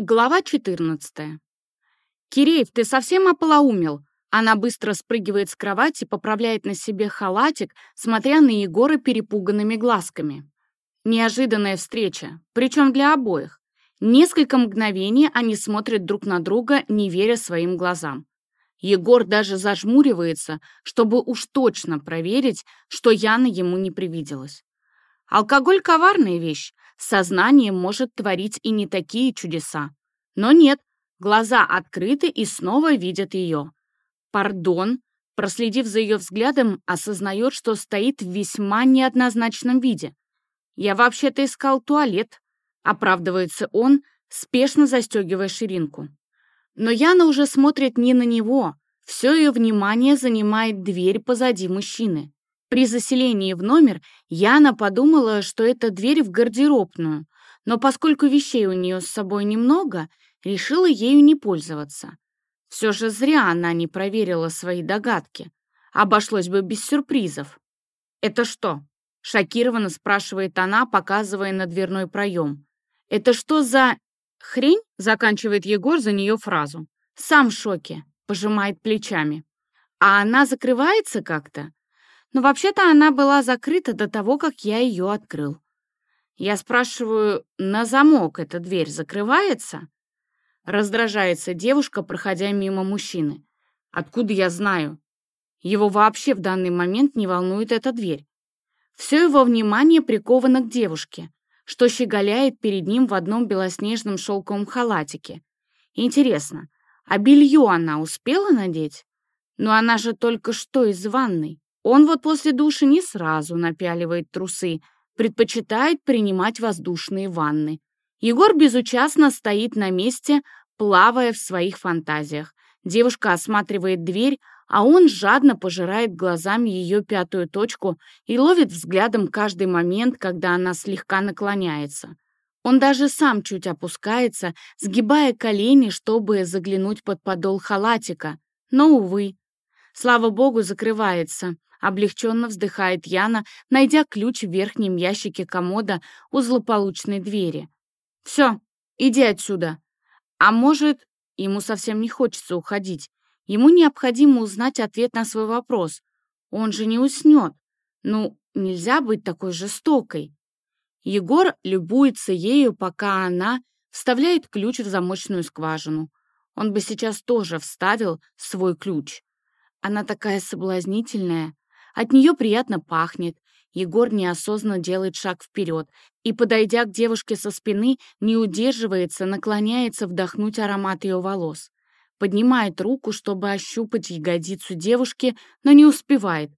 Глава 14. «Киреев, ты совсем ополоумел?» Она быстро спрыгивает с кровати, поправляет на себе халатик, смотря на Егора перепуганными глазками. Неожиданная встреча, причем для обоих. Несколько мгновений они смотрят друг на друга, не веря своим глазам. Егор даже зажмуривается, чтобы уж точно проверить, что Яна ему не привиделась. Алкоголь — коварная вещь, Сознание может творить и не такие чудеса. Но нет, глаза открыты и снова видят ее. Пардон, проследив за ее взглядом, осознает, что стоит в весьма неоднозначном виде. «Я вообще-то искал туалет», — оправдывается он, спешно застегивая ширинку. Но Яна уже смотрит не на него, все ее внимание занимает дверь позади мужчины. При заселении в номер Яна подумала, что это дверь в гардеробную, но поскольку вещей у нее с собой немного, решила ею не пользоваться. Все же зря она не проверила свои догадки. Обошлось бы без сюрпризов. «Это что?» — шокированно спрашивает она, показывая на дверной проем. «Это что за...» «Хрень?» — заканчивает Егор за нее фразу. «Сам в шоке», — пожимает плечами. «А она закрывается как-то?» Но вообще-то она была закрыта до того, как я ее открыл. Я спрашиваю, на замок эта дверь закрывается? Раздражается девушка, проходя мимо мужчины. Откуда я знаю? Его вообще в данный момент не волнует эта дверь. Все его внимание приковано к девушке, что щеголяет перед ним в одном белоснежном шелковом халатике. Интересно, а белье она успела надеть? Но она же только что из ванной. Он вот после души не сразу напяливает трусы, предпочитает принимать воздушные ванны. Егор безучастно стоит на месте, плавая в своих фантазиях. Девушка осматривает дверь, а он жадно пожирает глазами ее пятую точку и ловит взглядом каждый момент, когда она слегка наклоняется. Он даже сам чуть опускается, сгибая колени, чтобы заглянуть под подол халатика. Но, увы, слава богу, закрывается. Облегченно вздыхает Яна, найдя ключ в верхнем ящике комода у злополучной двери. «Все, иди отсюда». А может, ему совсем не хочется уходить. Ему необходимо узнать ответ на свой вопрос. Он же не уснет. Ну, нельзя быть такой жестокой. Егор любуется ею, пока она вставляет ключ в замочную скважину. Он бы сейчас тоже вставил свой ключ. Она такая соблазнительная, от нее приятно пахнет. Егор неосознанно делает шаг вперед и, подойдя к девушке со спины, не удерживается, наклоняется вдохнуть аромат ее волос. Поднимает руку, чтобы ощупать ягодицу девушки, но не успевает.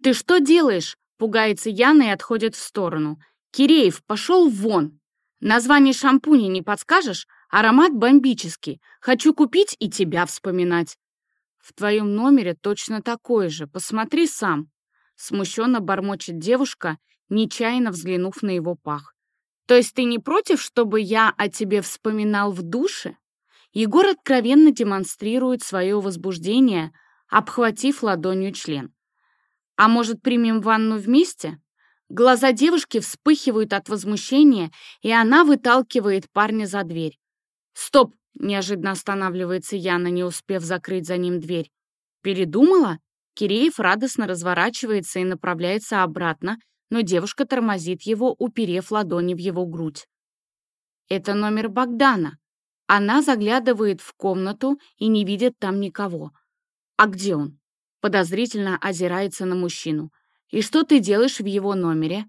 «Ты что делаешь?» — пугается Яна и отходит в сторону. «Киреев, пошел вон!» «Название шампуня не подскажешь? Аромат бомбический. Хочу купить и тебя вспоминать». «В твоем номере точно такой же. Посмотри сам», Смущенно бормочет девушка, нечаянно взглянув на его пах. «То есть ты не против, чтобы я о тебе вспоминал в душе?» Егор откровенно демонстрирует свое возбуждение, обхватив ладонью член. «А может, примем ванну вместе?» Глаза девушки вспыхивают от возмущения, и она выталкивает парня за дверь. «Стоп!» — неожиданно останавливается Яна, не успев закрыть за ним дверь. «Передумала?» Киреев радостно разворачивается и направляется обратно, но девушка тормозит его, уперев ладони в его грудь. Это номер Богдана. Она заглядывает в комнату и не видит там никого. А где он? Подозрительно озирается на мужчину. И что ты делаешь в его номере?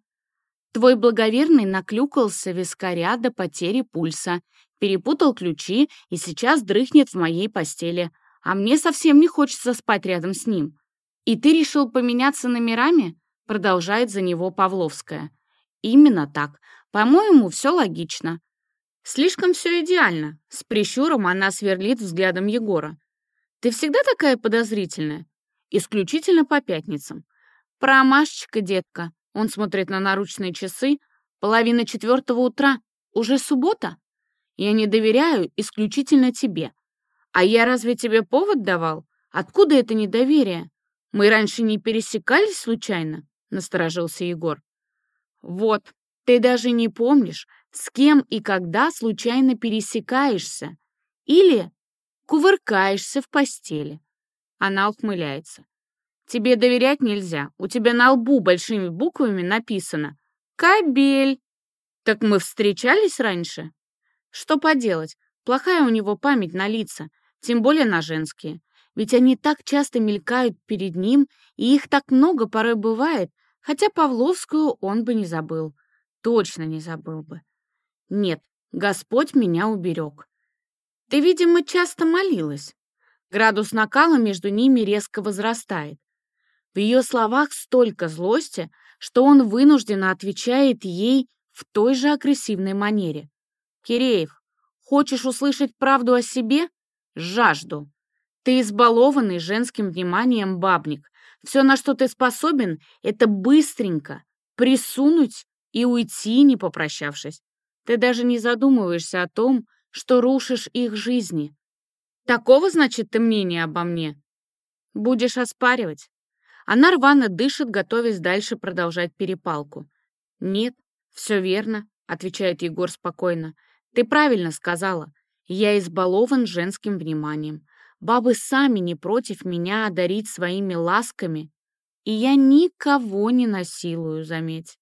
Твой благоверный наклюкался вискаря до потери пульса, перепутал ключи и сейчас дрыхнет в моей постели, а мне совсем не хочется спать рядом с ним. «И ты решил поменяться номерами?» — продолжает за него Павловская. «Именно так. По-моему, все логично». «Слишком все идеально», — с прищуром она сверлит взглядом Егора. «Ты всегда такая подозрительная?» «Исключительно по пятницам». «Промашечка, детка». Он смотрит на наручные часы. «Половина четвертого утра. Уже суббота?» «Я не доверяю исключительно тебе». «А я разве тебе повод давал? Откуда это недоверие?» Мы раньше не пересекались случайно?» — насторожился Егор. «Вот, ты даже не помнишь, с кем и когда случайно пересекаешься или кувыркаешься в постели. Она ухмыляется. Тебе доверять нельзя. У тебя на лбу большими буквами написано «Кабель». Так мы встречались раньше? Что поделать, плохая у него память на лица, тем более на женские. Ведь они так часто мелькают перед ним, и их так много порой бывает, хотя Павловскую он бы не забыл. Точно не забыл бы. Нет, Господь меня уберег. Ты, видимо, часто молилась. Градус накала между ними резко возрастает. В ее словах столько злости, что он вынужденно отвечает ей в той же агрессивной манере. «Киреев, хочешь услышать правду о себе? Жажду. Ты избалованный женским вниманием бабник. Все, на что ты способен, это быстренько присунуть и уйти, не попрощавшись. Ты даже не задумываешься о том, что рушишь их жизни. Такого, значит, ты мнение обо мне? Будешь оспаривать? Она рвано дышит, готовясь дальше продолжать перепалку. «Нет, все верно», — отвечает Егор спокойно. «Ты правильно сказала. Я избалован женским вниманием. Бабы сами не против меня одарить своими ласками. И я никого не насилую, заметь.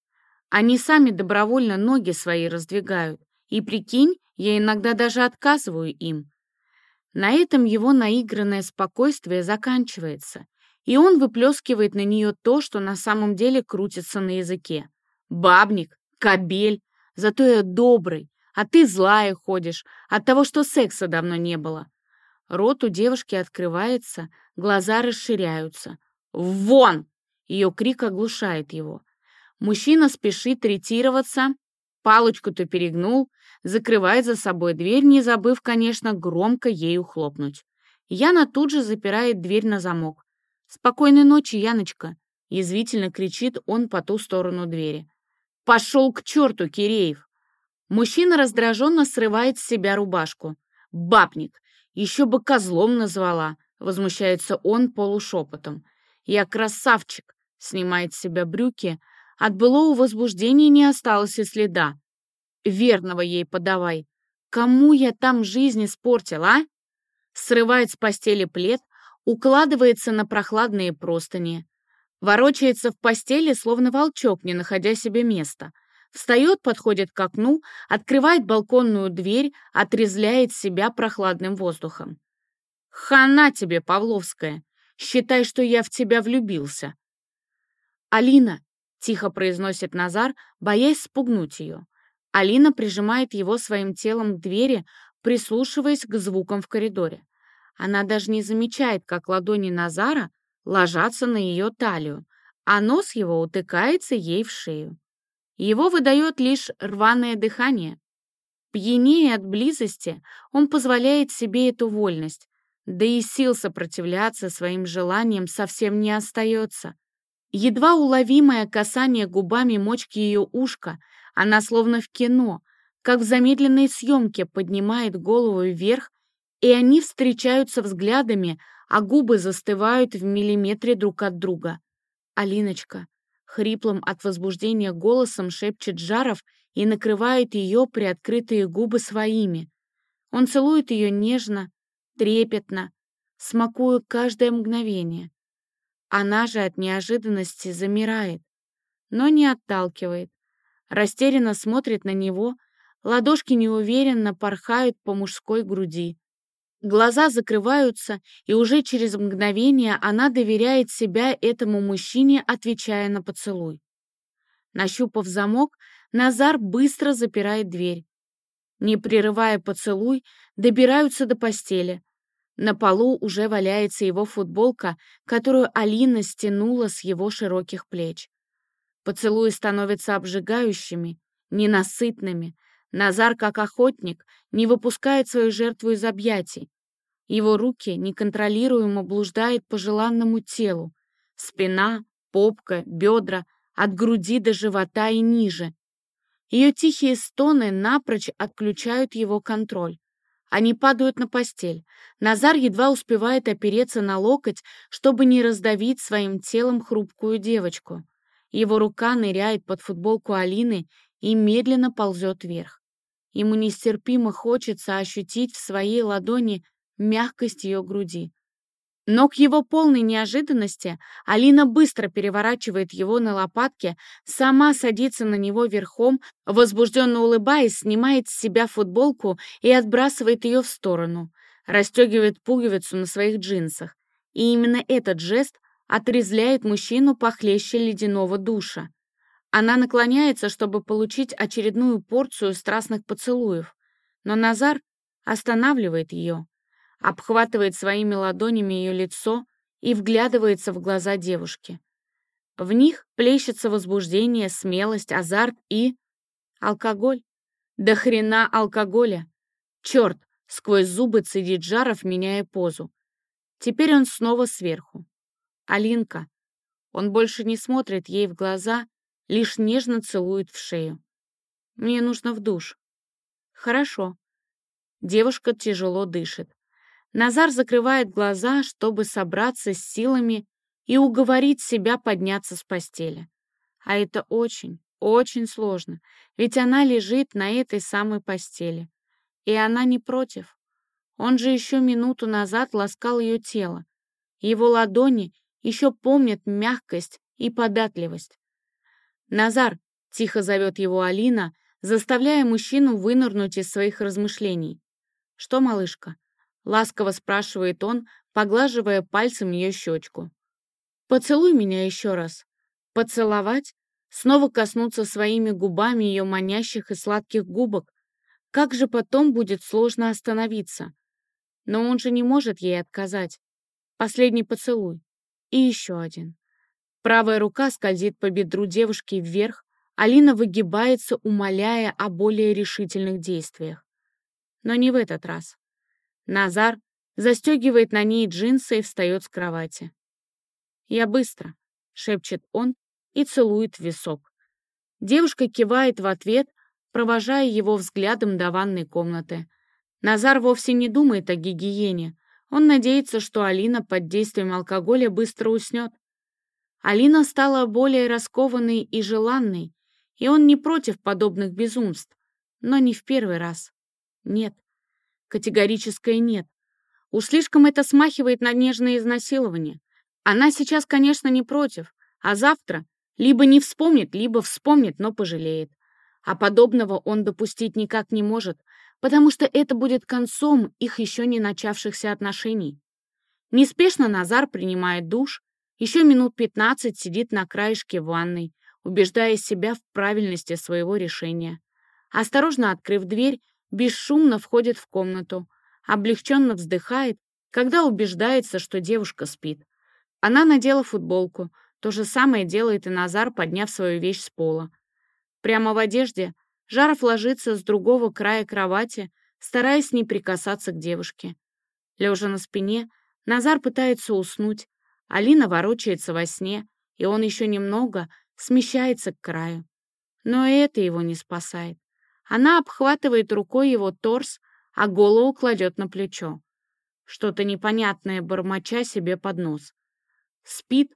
Они сами добровольно ноги свои раздвигают. И прикинь, я иногда даже отказываю им. На этом его наигранное спокойствие заканчивается, и он выплескивает на нее то, что на самом деле крутится на языке. «Бабник, кобель, зато я добрый, а ты злая ходишь от того, что секса давно не было». Рот у девушки открывается, глаза расширяются. «Вон!» — ее крик оглушает его. Мужчина спешит ретироваться, палочку-то перегнул, закрывает за собой дверь, не забыв, конечно, громко ею хлопнуть. Яна тут же запирает дверь на замок. «Спокойной ночи, Яночка!» — язвительно кричит он по ту сторону двери. «Пошел к черту, Киреев!» Мужчина раздраженно срывает с себя рубашку. «Бабник! Еще бы козлом назвала!» — возмущается он полушепотом. «Я красавчик!» — снимает с себя брюки, от былого возбуждения не осталось и следа. Верного ей подавай. Кому я там жизнь испортил, а? Срывает с постели плед, укладывается на прохладные простыни. Ворочается в постели, словно волчок, не находя себе места. Встает, подходит к окну, открывает балконную дверь, отрезляет себя прохладным воздухом. «Хана тебе, Павловская! Считай, что я в тебя влюбился!» «Алина, тихо произносит Назар, боясь спугнуть ее. Алина прижимает его своим телом к двери, прислушиваясь к звукам в коридоре. Она даже не замечает, как ладони Назара ложатся на ее талию, а нос его утыкается ей в шею. Его выдает лишь рваное дыхание. Пьянее от близости, он позволяет себе эту вольность, да и сил сопротивляться своим желаниям совсем не остается. Едва уловимое касание губами мочки ее ушка, она словно в кино, как в замедленной съемке поднимает голову вверх, и они встречаются взглядами, а губы застывают в миллиметре друг от друга. «Алиночка», хриплым от возбуждения голосом шепчет Жаров и накрывает ее приоткрытые губы своими. Он целует ее нежно, трепетно, смакуя каждое мгновение. Она же от неожиданности замирает, но не отталкивает. Растерянно смотрит на него, ладошки неуверенно порхают по мужской груди. Глаза закрываются, и уже через мгновение она доверяет себя этому мужчине, отвечая на поцелуй. Нащупав замок, Назар быстро запирает дверь. Не прерывая поцелуй, добираются до постели. На полу уже валяется его футболка, которую Алина стянула с его широких плеч. Поцелуи становятся обжигающими, ненасытными. Назар, как охотник, не выпускает свою жертву из объятий. Его руки неконтролируемо блуждают по желанному телу. Спина, попка, бедра, от груди до живота и ниже. Ее тихие стоны напрочь отключают его контроль. Они падают на постель. Назар едва успевает опереться на локоть, чтобы не раздавить своим телом хрупкую девочку. Его рука ныряет под футболку Алины и медленно ползет вверх. Ему нестерпимо хочется ощутить в своей ладони мягкость ее груди. Но к его полной неожиданности Алина быстро переворачивает его на лопатке, сама садится на него верхом, возбужденно улыбаясь, снимает с себя футболку и отбрасывает ее в сторону, расстегивает пуговицу на своих джинсах. И именно этот жест отрезляет мужчину похлеще ледяного душа. Она наклоняется, чтобы получить очередную порцию страстных поцелуев, но Назар останавливает ее обхватывает своими ладонями ее лицо и вглядывается в глаза девушки. В них плещется возбуждение, смелость, азарт и... алкоголь. До хрена алкоголя. Черт, сквозь зубы цедит Жаров, меняя позу. Теперь он снова сверху. Алинка. Он больше не смотрит ей в глаза, лишь нежно целует в шею. Мне нужно в душ. Хорошо. Девушка тяжело дышит. Назар закрывает глаза, чтобы собраться с силами и уговорить себя подняться с постели. А это очень, очень сложно, ведь она лежит на этой самой постели. И она не против. Он же еще минуту назад ласкал ее тело. Его ладони еще помнят мягкость и податливость. «Назар!» — тихо зовет его Алина, заставляя мужчину вынырнуть из своих размышлений. «Что, малышка?» — ласково спрашивает он, поглаживая пальцем ее щечку. «Поцелуй меня еще раз». Поцеловать? Снова коснуться своими губами ее манящих и сладких губок? Как же потом будет сложно остановиться? Но он же не может ей отказать. Последний поцелуй. И еще один. Правая рука скользит по бедру девушки вверх, Алина выгибается, умоляя о более решительных действиях. Но не в этот раз. Назар застегивает на ней джинсы и встает с кровати. «Я быстро», — шепчет он и целует висок. Девушка кивает в ответ, провожая его взглядом до ванной комнаты. Назар вовсе не думает о гигиене. Он надеется, что Алина под действием алкоголя быстро уснет. Алина стала более раскованной и желанной, и он не против подобных безумств, но не в первый раз. Нет, Категорическое «нет». Уж слишком это смахивает на нежное изнасилование. Она сейчас, конечно, не против, а завтра либо не вспомнит, либо вспомнит, но пожалеет. А подобного он допустить никак не может, потому что это будет концом их еще не начавшихся отношений. Неспешно Назар принимает душ, еще минут пятнадцать сидит на краешке ванной, убеждая себя в правильности своего решения. Осторожно открыв дверь, бесшумно входит в комнату, облегченно вздыхает, когда убеждается, что девушка спит. Она надела футболку, то же самое делает и Назар, подняв свою вещь с пола. Прямо в одежде Жаров ложится с другого края кровати, стараясь не прикасаться к девушке. Лежа на спине, Назар пытается уснуть, Алина ворочается во сне, и он еще немного смещается к краю. Но это его не спасает. Она обхватывает рукой его торс, а голову кладет на плечо. Что-то непонятное бормоча себе под нос. Спит,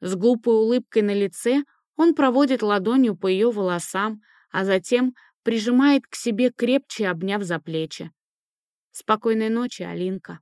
с глупой улыбкой на лице, он проводит ладонью по ее волосам, а затем прижимает к себе крепче, обняв за плечи. «Спокойной ночи, Алинка».